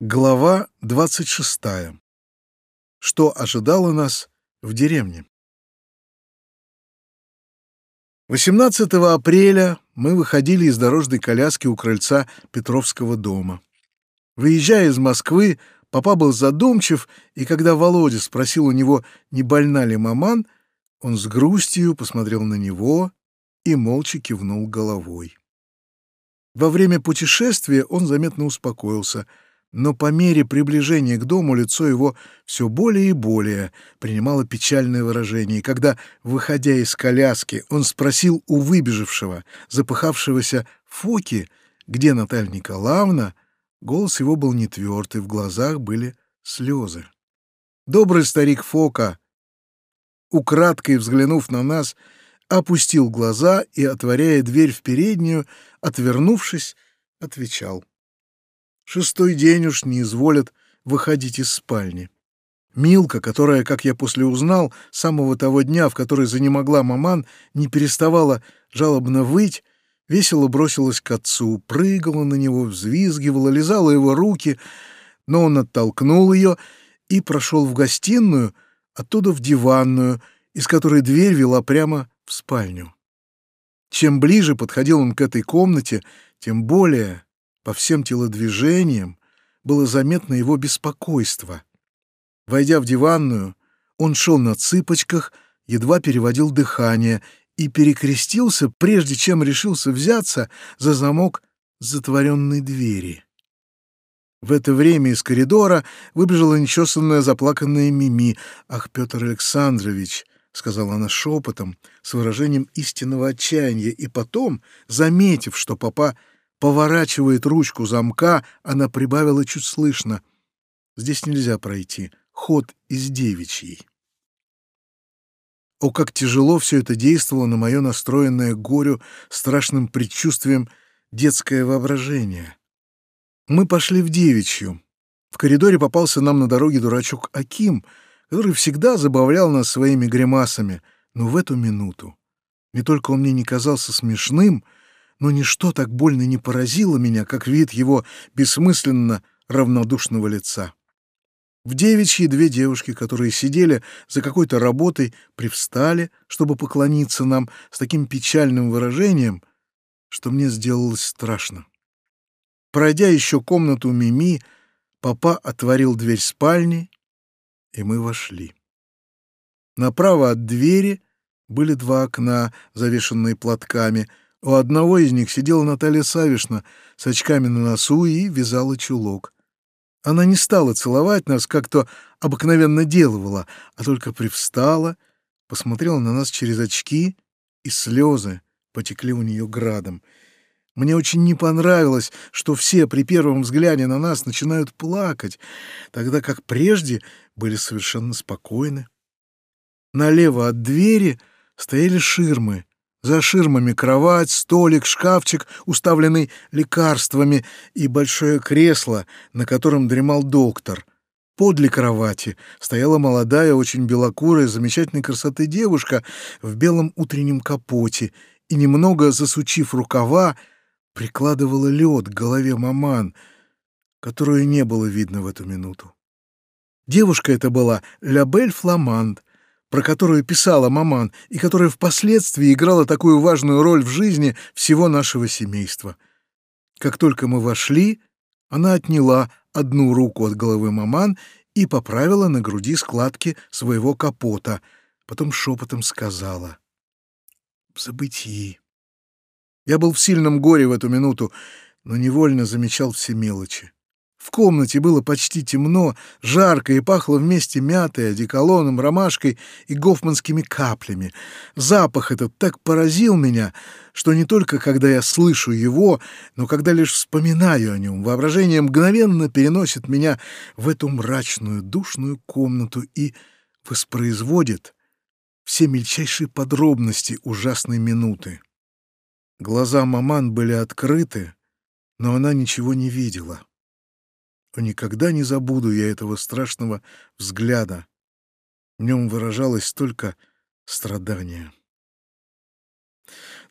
Глава 26. Что ожидало нас в деревне? 18 апреля мы выходили из дорожной коляски у крыльца Петровского дома. Выезжая из Москвы, папа был задумчив, и когда Володя спросил у него, не больна ли маман, он с грустью посмотрел на него и молча кивнул головой. Во время путешествия он заметно успокоился — но по мере приближения к дому лицо его все более и более принимало печальное выражение, и когда, выходя из коляски, он спросил у выбежавшего, запыхавшегося Фоки, где Наталья Николаевна, голос его был не твердый, в глазах были слезы. Добрый старик Фока, украдкой взглянув на нас, опустил глаза и, отворяя дверь в переднюю, отвернувшись, отвечал — Шестой день уж не изволят выходить из спальни. Милка, которая, как я после узнал, самого того дня, в который занемогла маман, не переставала жалобно выть, весело бросилась к отцу, прыгала на него, взвизгивала, лизала его руки, но он оттолкнул ее и прошел в гостиную, оттуда в диванную, из которой дверь вела прямо в спальню. Чем ближе подходил он к этой комнате, тем более по всем телодвижениям было заметно его беспокойство. Войдя в диванную, он шел на цыпочках, едва переводил дыхание и перекрестился, прежде чем решился взяться за замок затворенной двери. В это время из коридора выбежала нечесанная заплаканная Мими. «Ах, Петр Александрович!» — сказала она шепотом, с выражением истинного отчаяния, и потом, заметив, что папа поворачивает ручку замка, она прибавила чуть слышно. Здесь нельзя пройти. Ход из девичьей. О, как тяжело все это действовало на мое настроенное горю страшным предчувствием детское воображение. Мы пошли в девичью. В коридоре попался нам на дороге дурачок Аким, который всегда забавлял нас своими гримасами, но в эту минуту не только он мне не казался смешным — но ничто так больно не поразило меня, как вид его бессмысленно равнодушного лица. В девичьи две девушки, которые сидели за какой-то работой, привстали, чтобы поклониться нам с таким печальным выражением, что мне сделалось страшно. Пройдя еще комнату Мими, папа отворил дверь спальни, и мы вошли. Направо от двери были два окна, завешенные платками — у одного из них сидела Наталья Савишна с очками на носу и вязала чулок. Она не стала целовать нас, как то обыкновенно делала, а только привстала, посмотрела на нас через очки, и слезы потекли у нее градом. Мне очень не понравилось, что все при первом взгляде на нас начинают плакать, тогда как прежде были совершенно спокойны. Налево от двери стояли ширмы, за ширмами кровать, столик, шкафчик, уставленный лекарствами, и большое кресло, на котором дремал доктор. Подле кровати стояла молодая, очень белокурая, замечательной красоты девушка в белом утреннем капоте и, немного засучив рукава, прикладывала лед к голове маман, которую не было видно в эту минуту. Девушка эта была Лябель Фламанд, про которую писала маман и которая впоследствии играла такую важную роль в жизни всего нашего семейства. Как только мы вошли, она отняла одну руку от головы маман и поправила на груди складки своего капота, потом шепотом сказала «В забытии». Я был в сильном горе в эту минуту, но невольно замечал все мелочи. В комнате было почти темно, жарко и пахло вместе мятой, одеколоном, ромашкой и гофманскими каплями. Запах этот так поразил меня, что не только когда я слышу его, но когда лишь вспоминаю о нем, воображение мгновенно переносит меня в эту мрачную, душную комнату и воспроизводит все мельчайшие подробности ужасной минуты. Глаза маман были открыты, но она ничего не видела. Никогда не забуду я этого страшного взгляда. В нем выражалось столько страдания.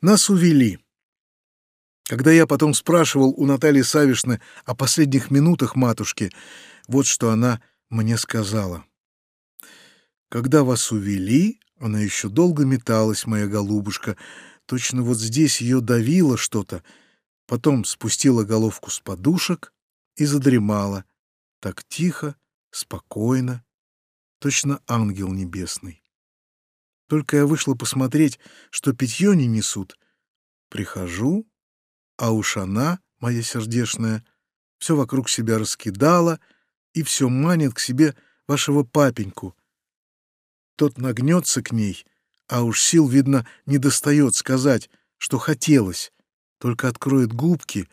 Нас увели. Когда я потом спрашивал у Натальи Савишны о последних минутах матушки, вот что она мне сказала. «Когда вас увели, она еще долго металась, моя голубушка. Точно вот здесь ее давило что-то. Потом спустила головку с подушек и задремала. Так тихо, спокойно, точно ангел небесный. Только я вышла посмотреть, что питье не несут. Прихожу, а уж она, моя сердешная, все вокруг себя раскидала и все манит к себе вашего папеньку. Тот нагнется к ней, а уж сил, видно, не достает сказать, что хотелось, только откроет губки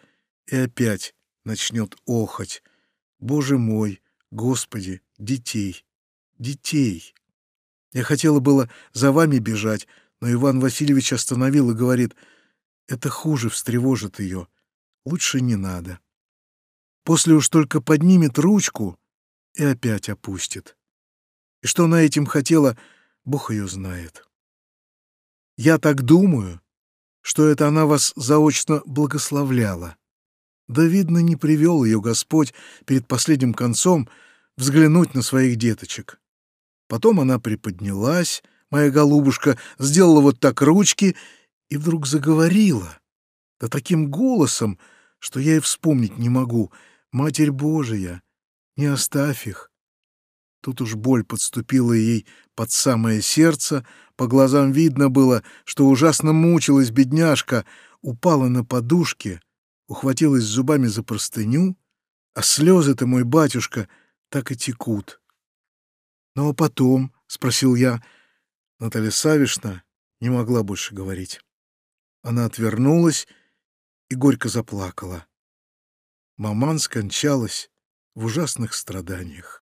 и опять начнет охоть. Боже мой, Господи, детей, детей! Я хотела было за вами бежать, но Иван Васильевич остановил и говорит, это хуже встревожит ее, лучше не надо. После уж только поднимет ручку и опять опустит. И что она этим хотела, Бог ее знает. Я так думаю, что это она вас заочно благословляла. Да, видно, не привел ее Господь перед последним концом взглянуть на своих деточек. Потом она приподнялась, моя голубушка, сделала вот так ручки и вдруг заговорила. Да таким голосом, что я и вспомнить не могу. Матерь Божия, не оставь их. Тут уж боль подступила ей под самое сердце, по глазам видно было, что ужасно мучилась бедняжка, упала на подушке, ухватилась зубами за простыню, а слезы-то, мой батюшка, так и текут. «Ну а потом?» — спросил я. Наталья Савишна не могла больше говорить. Она отвернулась и горько заплакала. Маман скончалась в ужасных страданиях.